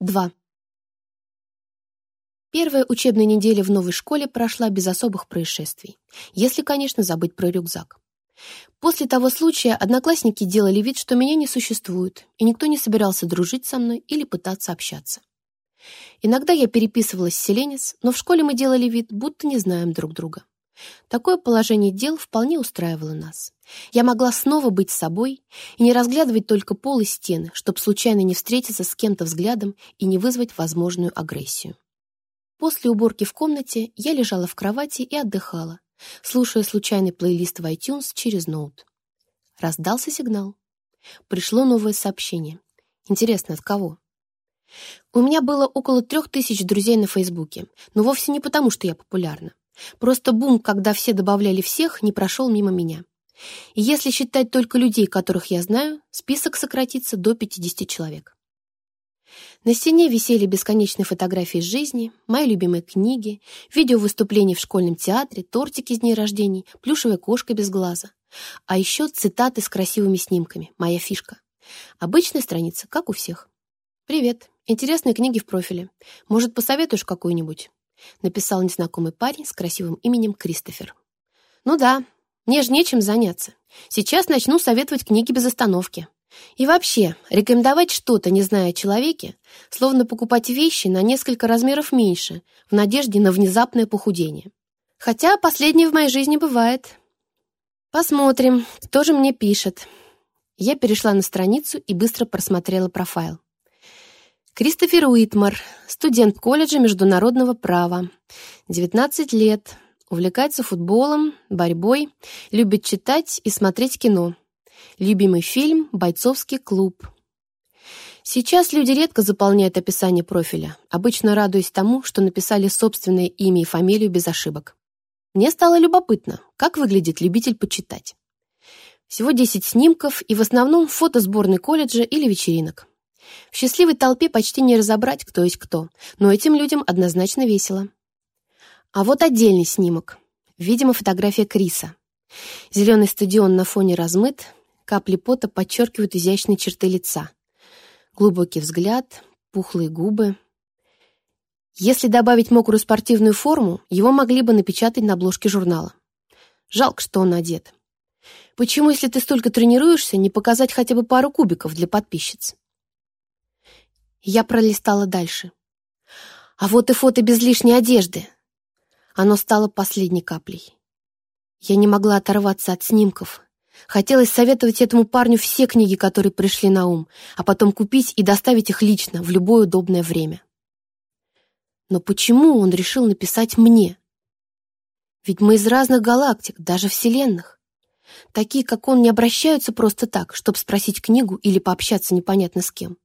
Два. Первая учебная неделя в новой школе прошла без особых происшествий, если, конечно, забыть про рюкзак. После того случая одноклассники делали вид, что меня не существует, и никто не собирался дружить со мной или пытаться общаться. Иногда я переписывалась с Селенис, но в школе мы делали вид, будто не знаем друг друга. Такое положение дел вполне устраивало нас. Я могла снова быть собой и не разглядывать только пол и стены, чтобы случайно не встретиться с кем-то взглядом и не вызвать возможную агрессию. После уборки в комнате я лежала в кровати и отдыхала, слушая случайный плейлист в iTunes через ноут. Раздался сигнал. Пришло новое сообщение. Интересно, от кого? У меня было около трех тысяч друзей на Фейсбуке, но вовсе не потому, что я популярна. Просто бум, когда все добавляли всех, не прошел мимо меня. И если считать только людей, которых я знаю, список сократится до 50 человек. На стене висели бесконечные фотографии из жизни, мои любимые книги, видео выступлений в школьном театре, тортики с дней рождений, плюшевая кошка без глаза. А еще цитаты с красивыми снимками, моя фишка. Обычная страница, как у всех. «Привет. Интересные книги в профиле. Может, посоветуешь какую-нибудь?» Написал незнакомый парень с красивым именем Кристофер. «Ну да, мне же нечем заняться. Сейчас начну советовать книги без остановки. И вообще, рекомендовать что-то, не зная о человеке, словно покупать вещи на несколько размеров меньше, в надежде на внезапное похудение. Хотя последнее в моей жизни бывает. Посмотрим, кто же мне пишет. Я перешла на страницу и быстро просмотрела профайл. Кристофер Уитмар, студент колледжа международного права, 19 лет, увлекается футболом, борьбой, любит читать и смотреть кино. Любимый фильм «Бойцовский клуб». Сейчас люди редко заполняют описание профиля, обычно радуясь тому, что написали собственное имя и фамилию без ошибок. Мне стало любопытно, как выглядит любитель почитать. Всего 10 снимков и в основном фото сборной колледжа или вечеринок. В счастливой толпе почти не разобрать, кто есть кто, но этим людям однозначно весело. А вот отдельный снимок. Видимо, фотография Криса. Зеленый стадион на фоне размыт, капли пота подчеркивают изящные черты лица. Глубокий взгляд, пухлые губы. Если добавить мокрую спортивную форму, его могли бы напечатать на обложке журнала. Жалко, что он одет. Почему, если ты столько тренируешься, не показать хотя бы пару кубиков для подписчиц? Я пролистала дальше. А вот и фото без лишней одежды. Оно стало последней каплей. Я не могла оторваться от снимков. Хотелось советовать этому парню все книги, которые пришли на ум, а потом купить и доставить их лично в любое удобное время. Но почему он решил написать мне? Ведь мы из разных галактик, даже вселенных. Такие, как он, не обращаются просто так, чтобы спросить книгу или пообщаться непонятно с кем.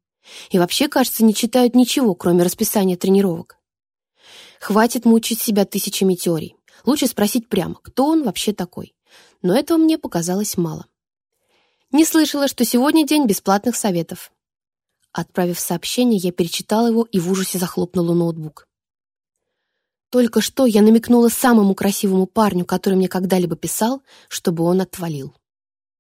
И вообще, кажется, не читают ничего, кроме расписания тренировок. Хватит мучить себя тысячами теорий. Лучше спросить прямо, кто он вообще такой. Но этого мне показалось мало. Не слышала, что сегодня день бесплатных советов. Отправив сообщение, я перечитала его и в ужасе захлопнула ноутбук. Только что я намекнула самому красивому парню, который мне когда-либо писал, чтобы он отвалил.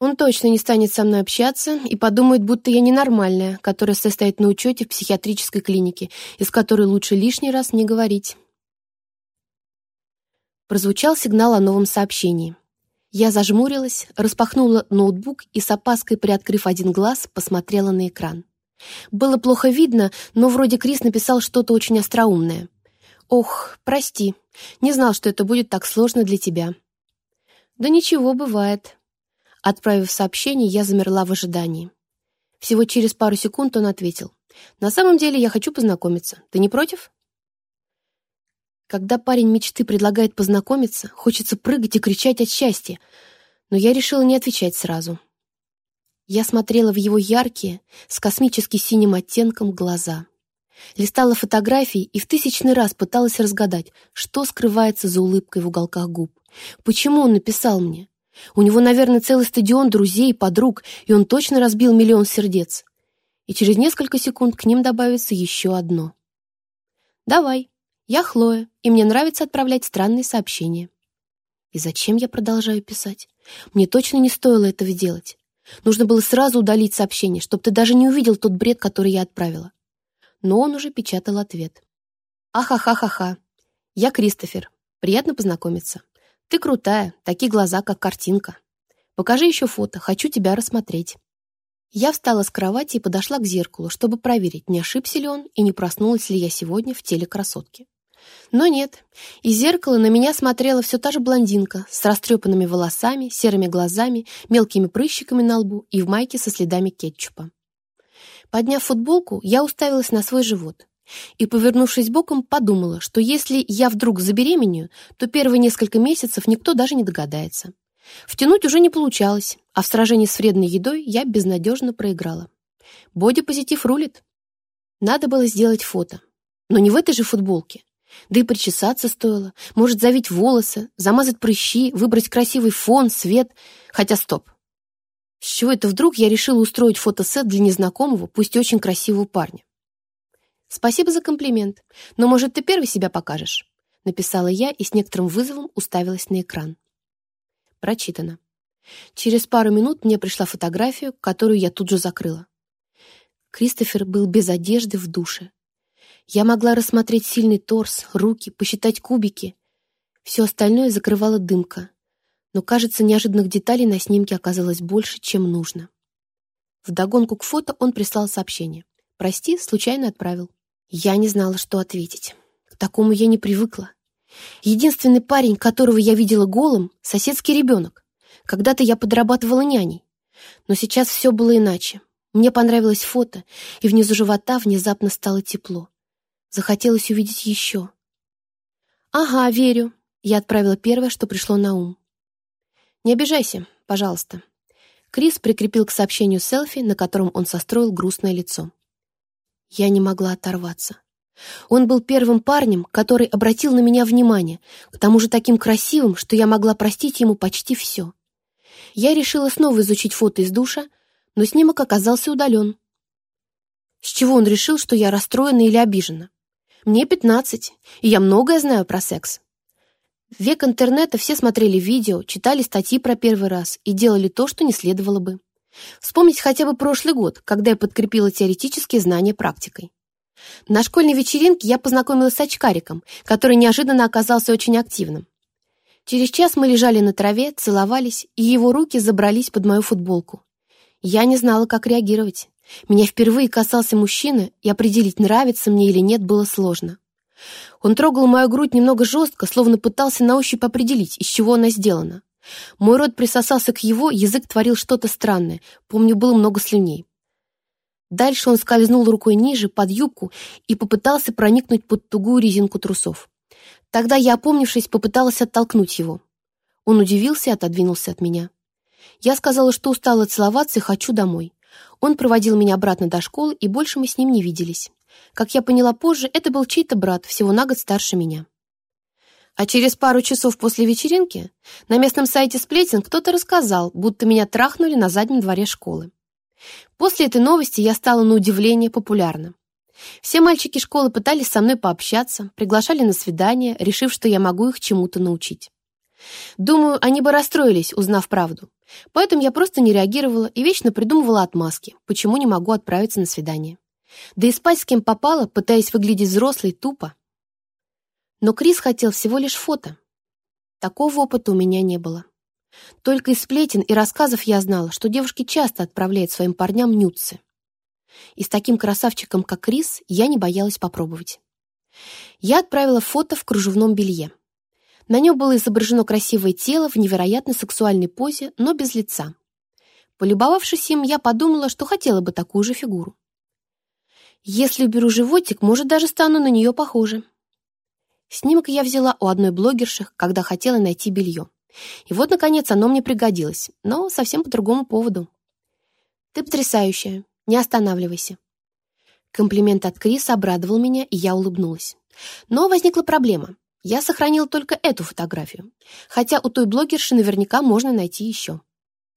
Он точно не станет со мной общаться и подумает, будто я ненормальная, которая состоит на учете в психиатрической клинике, из которой лучше лишний раз не говорить. Прозвучал сигнал о новом сообщении. Я зажмурилась, распахнула ноутбук и с опаской, приоткрыв один глаз, посмотрела на экран. Было плохо видно, но вроде Крис написал что-то очень остроумное. «Ох, прости, не знал, что это будет так сложно для тебя». «Да ничего, бывает», Отправив сообщение, я замерла в ожидании. Всего через пару секунд он ответил. «На самом деле я хочу познакомиться. Ты не против?» Когда парень мечты предлагает познакомиться, хочется прыгать и кричать от счастья, но я решила не отвечать сразу. Я смотрела в его яркие, с космически синим оттенком, глаза. Листала фотографии и в тысячный раз пыталась разгадать, что скрывается за улыбкой в уголках губ. Почему он написал мне? У него, наверное, целый стадион друзей, и подруг, и он точно разбил миллион сердец. И через несколько секунд к ним добавится еще одно. «Давай, я Хлоя, и мне нравится отправлять странные сообщения». И зачем я продолжаю писать? Мне точно не стоило этого делать. Нужно было сразу удалить сообщение, чтобы ты даже не увидел тот бред, который я отправила. Но он уже печатал ответ. «Ахахахаха. Я Кристофер. Приятно познакомиться». Ты крутая, такие глаза, как картинка. Покажи еще фото, хочу тебя рассмотреть. Я встала с кровати и подошла к зеркалу, чтобы проверить, не ошибся ли он и не проснулась ли я сегодня в теле красотки. Но нет. Из зеркала на меня смотрела все та же блондинка с растрепанными волосами, серыми глазами, мелкими прыщиками на лбу и в майке со следами кетчупа. Подняв футболку, я уставилась на свой живот. И, повернувшись боком, подумала, что если я вдруг забеременею, то первые несколько месяцев никто даже не догадается. Втянуть уже не получалось, а в сражении с вредной едой я безнадежно проиграла. Бодипозитив рулит. Надо было сделать фото. Но не в этой же футболке. Да и причесаться стоило. Может, завить волосы, замазать прыщи, выбрать красивый фон, свет. Хотя стоп. С чего это вдруг я решила устроить фотосет для незнакомого, пусть очень красивого парня? «Спасибо за комплимент, но, может, ты первый себя покажешь?» Написала я и с некоторым вызовом уставилась на экран. Прочитано. Через пару минут мне пришла фотография, которую я тут же закрыла. Кристофер был без одежды в душе. Я могла рассмотреть сильный торс, руки, посчитать кубики. Все остальное закрывала дымка. Но, кажется, неожиданных деталей на снимке оказалось больше, чем нужно. Вдогонку к фото он прислал сообщение. «Прости, случайно отправил». Я не знала, что ответить. К такому я не привыкла. Единственный парень, которого я видела голым, соседский ребенок. Когда-то я подрабатывала няней. Но сейчас все было иначе. Мне понравилось фото, и внизу живота внезапно стало тепло. Захотелось увидеть еще. «Ага, верю», — я отправила первое, что пришло на ум. «Не обижайся, пожалуйста». Крис прикрепил к сообщению селфи, на котором он состроил грустное лицо. Я не могла оторваться. Он был первым парнем, который обратил на меня внимание, к тому же таким красивым, что я могла простить ему почти все. Я решила снова изучить фото из душа, но снимок оказался удален. С чего он решил, что я расстроена или обижена? Мне 15, и я многое знаю про секс. В век интернета все смотрели видео, читали статьи про первый раз и делали то, что не следовало бы. Вспомнить хотя бы прошлый год, когда я подкрепила теоретические знания практикой. На школьной вечеринке я познакомилась с очкариком, который неожиданно оказался очень активным. Через час мы лежали на траве, целовались, и его руки забрались под мою футболку. Я не знала, как реагировать. Меня впервые касался мужчина, и определить, нравится мне или нет, было сложно. Он трогал мою грудь немного жестко, словно пытался на ощупь определить, из чего она сделана. Мой рот присосался к его, язык творил что-то странное. Помню, было много слюней. Дальше он скользнул рукой ниже, под юбку, и попытался проникнуть под тугую резинку трусов. Тогда я, опомнившись, попыталась оттолкнуть его. Он удивился и отодвинулся от меня. Я сказала, что устала целоваться и хочу домой. Он проводил меня обратно до школы, и больше мы с ним не виделись. Как я поняла позже, это был чей-то брат, всего на год старше меня. А через пару часов после вечеринки на местном сайте сплетен кто-то рассказал, будто меня трахнули на заднем дворе школы. После этой новости я стала на удивление популярна. Все мальчики школы пытались со мной пообщаться, приглашали на свидание, решив, что я могу их чему-то научить. Думаю, они бы расстроились, узнав правду. Поэтому я просто не реагировала и вечно придумывала отмазки, почему не могу отправиться на свидание. Да и спать с кем попало, пытаясь выглядеть взрослой, тупо. Но Крис хотел всего лишь фото. Такого опыта у меня не было. Только из сплетен и рассказов я знала, что девушки часто отправляют своим парням нюцы. И с таким красавчиком, как Крис, я не боялась попробовать. Я отправила фото в кружевном белье. На нем было изображено красивое тело в невероятно сексуальной позе, но без лица. Полюбовавшись им, я подумала, что хотела бы такую же фигуру. Если уберу животик, может, даже стану на нее похожа. Снимок я взяла у одной блогерши, когда хотела найти белье. И вот, наконец, оно мне пригодилось, но совсем по другому поводу. «Ты потрясающая. Не останавливайся». Комплимент от Криса обрадовал меня, и я улыбнулась. Но возникла проблема. Я сохранила только эту фотографию, хотя у той блогерши наверняка можно найти еще.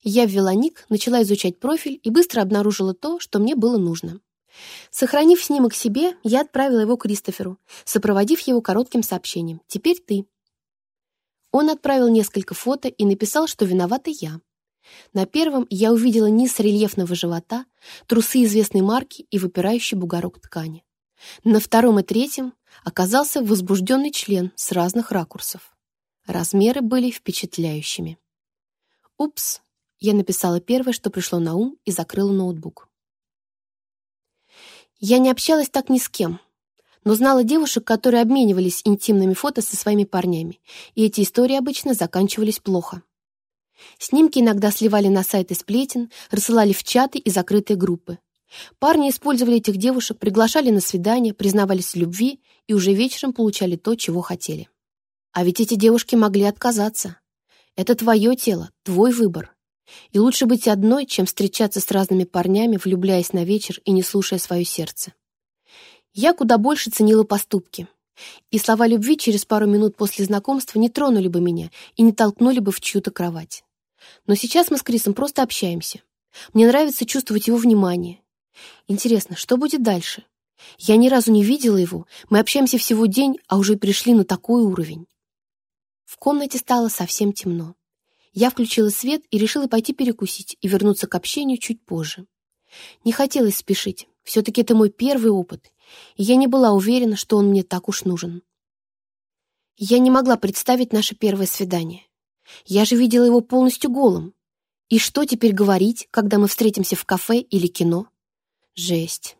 Я ввела ник, начала изучать профиль и быстро обнаружила то, что мне было нужно. Сохранив снимок себе, я отправила его Кристоферу, сопроводив его коротким сообщением «Теперь ты». Он отправил несколько фото и написал, что виновата я. На первом я увидела низ рельефного живота, трусы известной марки и выпирающий бугорок ткани. На втором и третьем оказался возбужденный член с разных ракурсов. Размеры были впечатляющими. «Упс!» — я написала первое, что пришло на ум, и закрыла ноутбук. Я не общалась так ни с кем, но знала девушек, которые обменивались интимными фото со своими парнями, и эти истории обычно заканчивались плохо. Снимки иногда сливали на сайты сплетен, рассылали в чаты и закрытые группы. Парни использовали этих девушек, приглашали на свидание, признавались в любви и уже вечером получали то, чего хотели. А ведь эти девушки могли отказаться. Это твое тело, твой выбор. И лучше быть одной, чем встречаться с разными парнями, влюбляясь на вечер и не слушая свое сердце. Я куда больше ценила поступки. И слова любви через пару минут после знакомства не тронули бы меня и не толкнули бы в чью-то кровать. Но сейчас мы с Крисом просто общаемся. Мне нравится чувствовать его внимание. Интересно, что будет дальше? Я ни разу не видела его, мы общаемся всего день, а уже пришли на такой уровень. В комнате стало совсем темно. Я включила свет и решила пойти перекусить и вернуться к общению чуть позже. Не хотелось спешить. Все-таки это мой первый опыт, и я не была уверена, что он мне так уж нужен. Я не могла представить наше первое свидание. Я же видела его полностью голым. И что теперь говорить, когда мы встретимся в кафе или кино? Жесть.